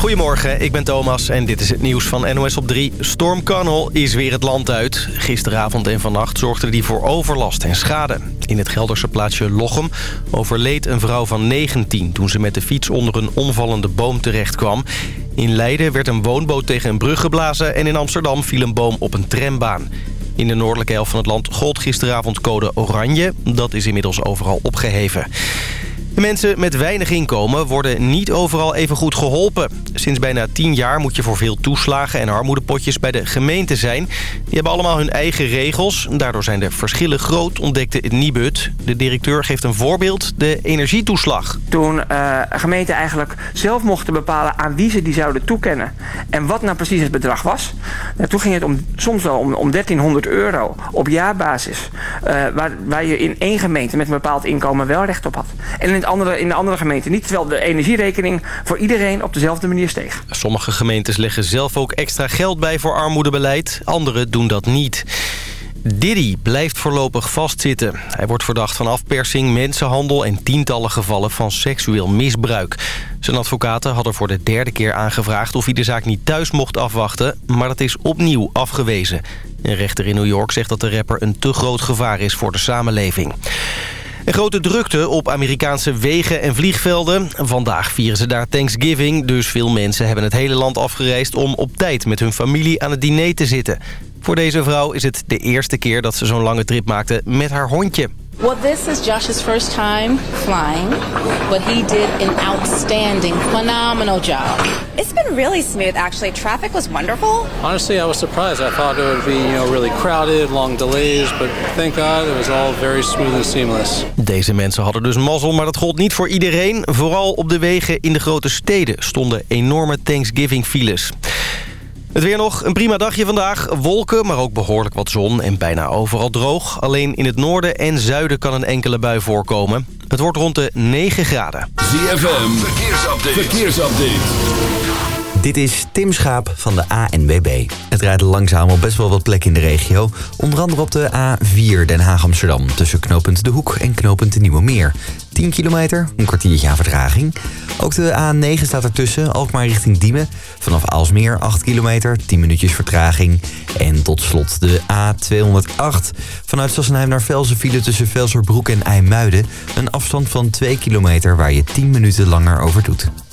Goedemorgen, ik ben Thomas en dit is het nieuws van NOS op 3. Storm Connell is weer het land uit. Gisteravond en vannacht zorgde die voor overlast en schade. In het Gelderse plaatsje Lochem overleed een vrouw van 19... toen ze met de fiets onder een omvallende boom terecht kwam. In Leiden werd een woonboot tegen een brug geblazen... en in Amsterdam viel een boom op een trambaan. In de noordelijke helft van het land gold gisteravond code oranje. Dat is inmiddels overal opgeheven. Mensen met weinig inkomen worden niet overal even goed geholpen. Sinds bijna tien jaar moet je voor veel toeslagen en armoedepotjes bij de gemeente zijn. Die hebben allemaal hun eigen regels. Daardoor zijn de verschillen groot, ontdekte het Nibud. De directeur geeft een voorbeeld, de energietoeslag. Toen uh, gemeenten eigenlijk zelf mochten bepalen aan wie ze die zouden toekennen. En wat nou precies het bedrag was. Nou, toen ging het om, soms wel om, om 1300 euro op jaarbasis. Uh, waar, waar je in één gemeente met een bepaald inkomen wel recht op had. En in, het andere, in de andere gemeente niet. Terwijl de energierekening voor iedereen op dezelfde manier steeg. Sommige gemeentes leggen zelf ook extra geld bij voor armoedebeleid. Andere doen dat niet. Diddy blijft voorlopig vastzitten. Hij wordt verdacht van afpersing, mensenhandel en tientallen gevallen van seksueel misbruik. Zijn advocaten hadden voor de derde keer aangevraagd of hij de zaak niet thuis mocht afwachten, maar dat is opnieuw afgewezen. Een rechter in New York zegt dat de rapper een te groot gevaar is voor de samenleving. Een grote drukte op Amerikaanse wegen en vliegvelden. Vandaag vieren ze daar Thanksgiving, dus veel mensen hebben het hele land afgereisd... om op tijd met hun familie aan het diner te zitten. Voor deze vrouw is het de eerste keer dat ze zo'n lange trip maakte met haar hondje. Well, this is Josh's first time flying, but he did an outstanding, phenomenal job. It's been really smooth, actually. Traffic was wonderful. Honestly, I was surprised. I thought it would be, you know, really crowded, long delays, but thank God it was all very smooth and seamless. Deze mensen hadden dus mazzel, maar dat gold niet voor iedereen. Vooral op de wegen in de grote steden stonden enorme Thanksgiving-files. Het weer nog, een prima dagje vandaag. Wolken, maar ook behoorlijk wat zon en bijna overal droog. Alleen in het noorden en zuiden kan een enkele bui voorkomen. Het wordt rond de 9 graden. ZFM, verkeersupdate. verkeersupdate. Dit is Tim Schaap van de ANWB. Het rijdt langzaam op best wel wat plekken in de regio. Onder andere op de A4 Den Haag-Amsterdam... tussen knooppunt De Hoek en knooppunt De Nieuwe Meer. 10 kilometer, een kwartiertje aan vertraging. Ook de A9 staat ertussen, Alkmaar richting Diemen. Vanaf Aalsmeer 8 kilometer, 10 minuutjes vertraging. En tot slot de A208. Vanuit Sassenheim naar Velsen file tussen Velserbroek en IJmuiden. Een afstand van 2 kilometer waar je 10 minuten langer over doet.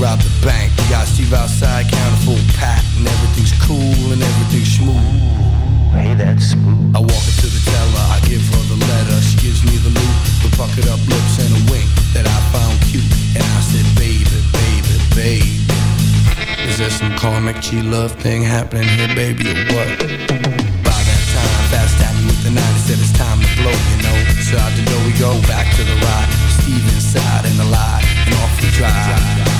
robbed the bank. We got Steve outside, counter full pack, and everything's cool and everything's smooth. Ooh, hey, that's smooth. I walk into the teller, I give her the letter, she gives me the loot, the bucket up lips and a wink that I found cute, and I said, baby, baby, baby. Is there some karmic G love thing happening here, baby, or what? By that time, fast tapping with the nine, said it's time to blow, you know. So out the door we go, back to the ride. Steve inside in the lot, and off we drive.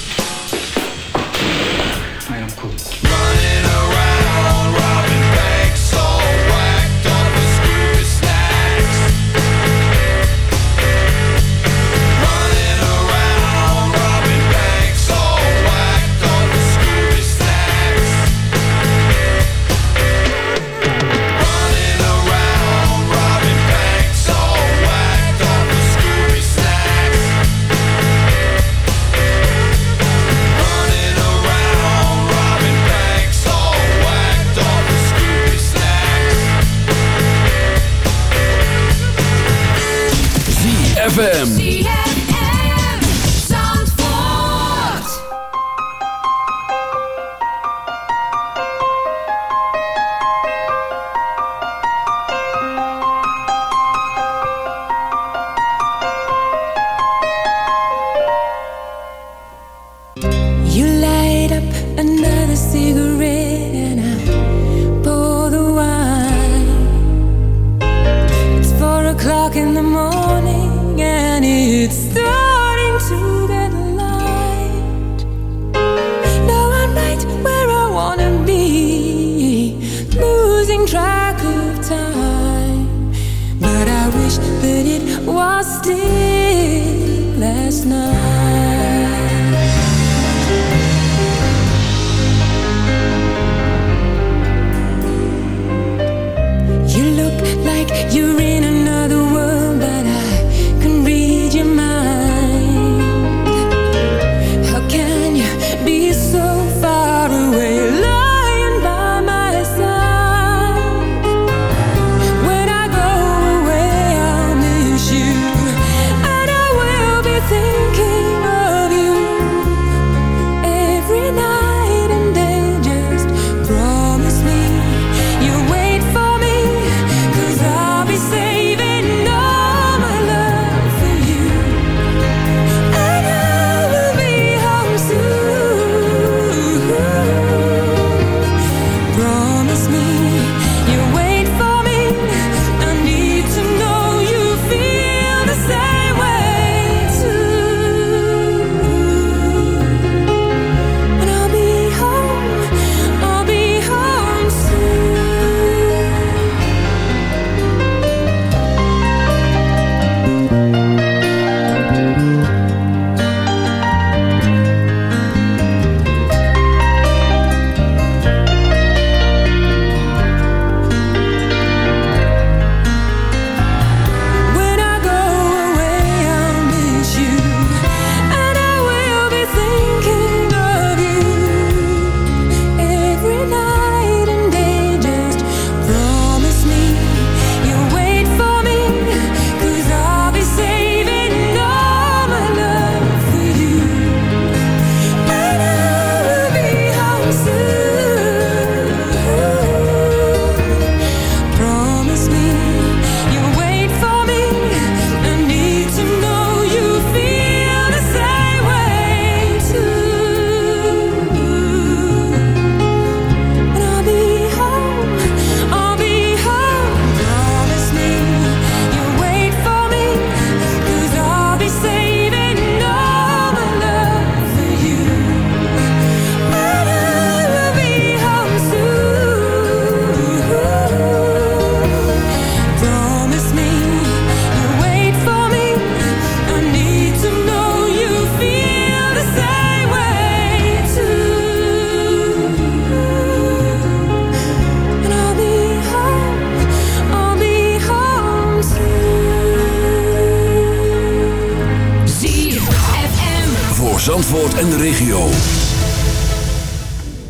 en de regio.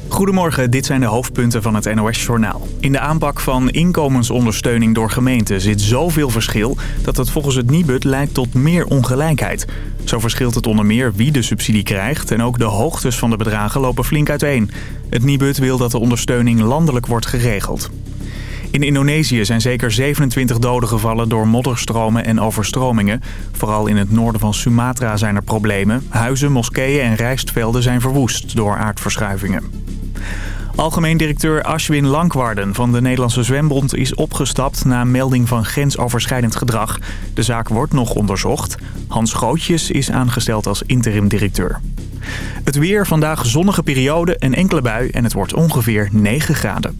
Goedemorgen, dit zijn de hoofdpunten van het NOS-journaal. In de aanpak van inkomensondersteuning door gemeenten zit zoveel verschil... dat het volgens het Nibud leidt tot meer ongelijkheid. Zo verschilt het onder meer wie de subsidie krijgt... en ook de hoogtes van de bedragen lopen flink uiteen. Het Nibud wil dat de ondersteuning landelijk wordt geregeld. In Indonesië zijn zeker 27 doden gevallen door modderstromen en overstromingen. Vooral in het noorden van Sumatra zijn er problemen. Huizen, moskeeën en rijstvelden zijn verwoest door aardverschuivingen. Algemeen directeur Ashwin Lankwarden van de Nederlandse Zwembond is opgestapt na melding van grensoverschrijdend gedrag. De zaak wordt nog onderzocht. Hans Gootjes is aangesteld als interim directeur. Het weer, vandaag zonnige periode, een enkele bui en het wordt ongeveer 9 graden.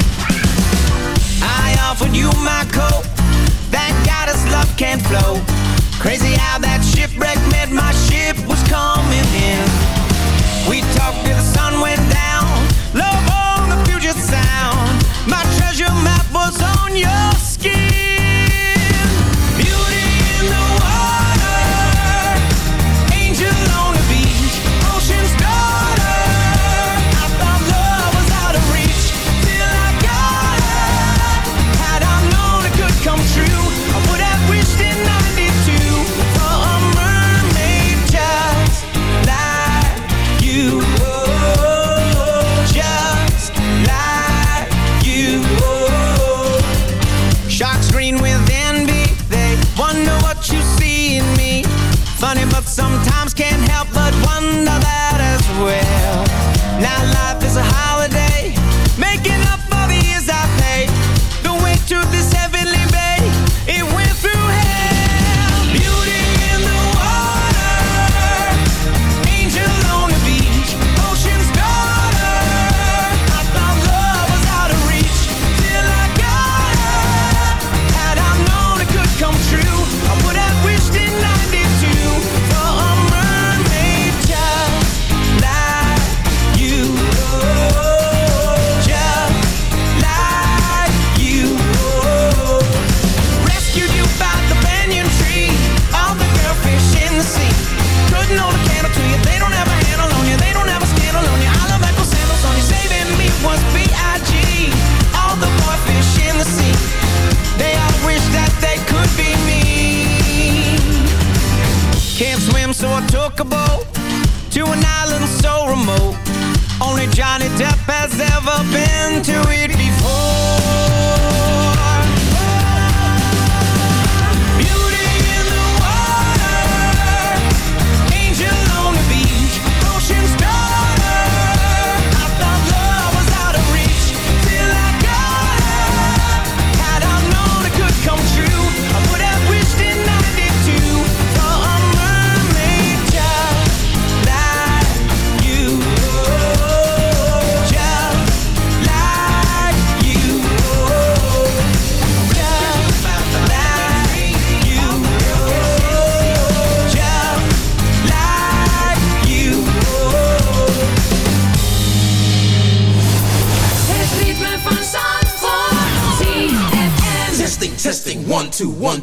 offered you my coat. Thank God his love can flow. Crazy how that shipwreck meant my ship was coming in. We talked to the sun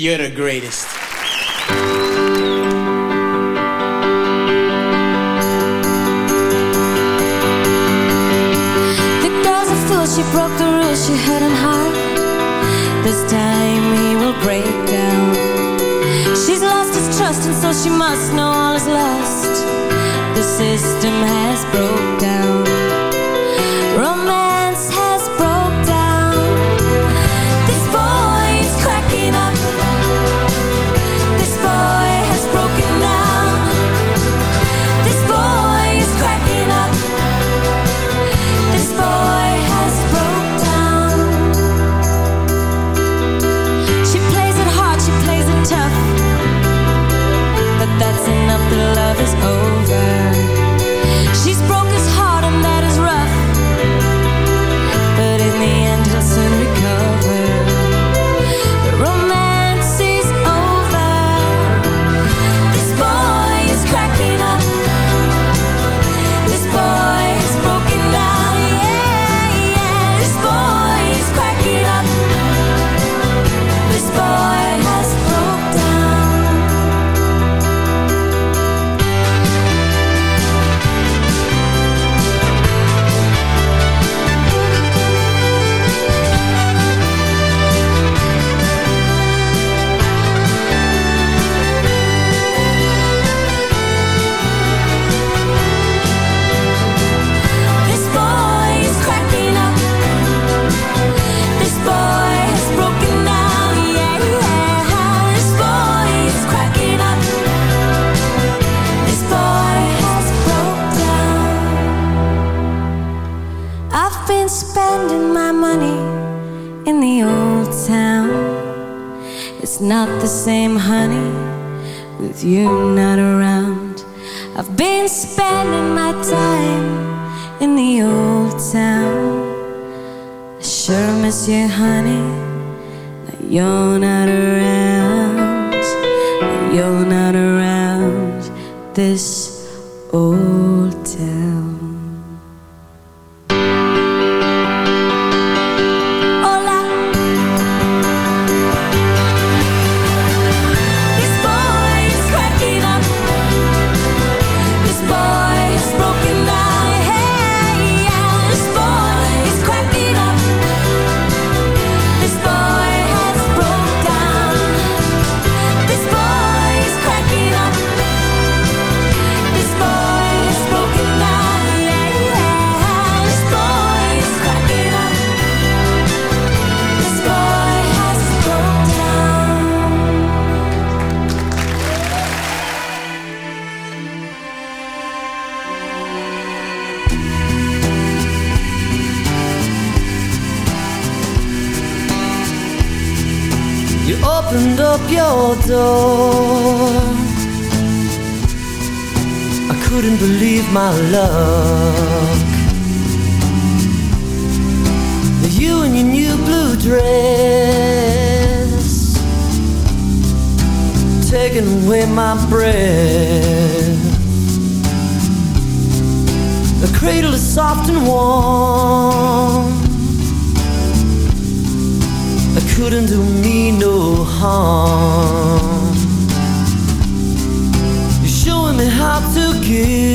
You're the greatest. The girl's a fool, she broke the rules, she hurt him heart. This time he will break down. She's lost his trust and so she must know all is lost. The system has broke down. You opened up your door. I couldn't believe my luck. You in your new blue dress, taking away my breath. Cradle is soft and warm. I couldn't do me no harm. You're showing me how to give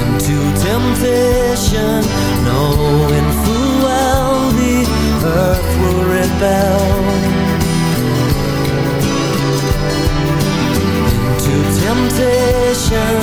into temptation, knowing full well the earth will rebel. Temptation,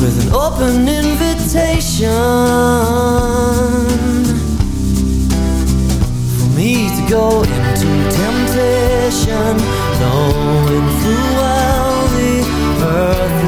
with an open invitation for me to go into temptation, knowing full well the earth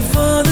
for the